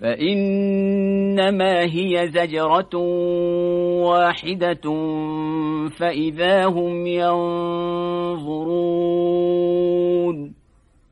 فإنما هي زجرة واحدة فإذا هم ينظرون